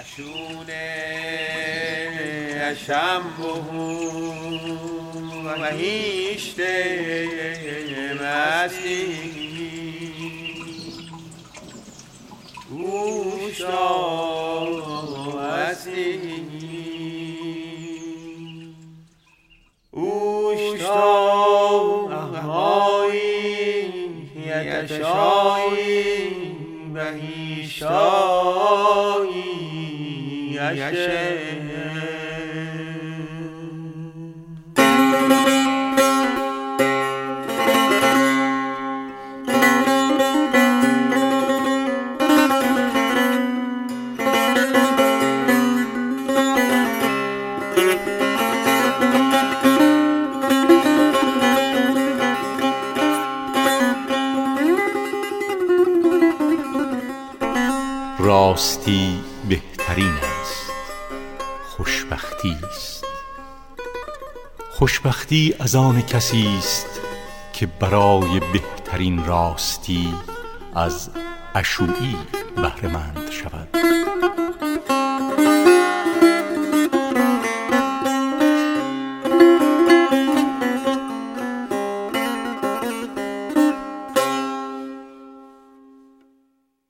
اشونه شنبه و هیشته مستی. گوشتا هستی اوشتا اهایی یتشایی بهیشتایی یشه راستی بهترین خوشبختی است. خوشبختی از آن کسی است که برای بهترین راستی از اشویی بهره مند شود.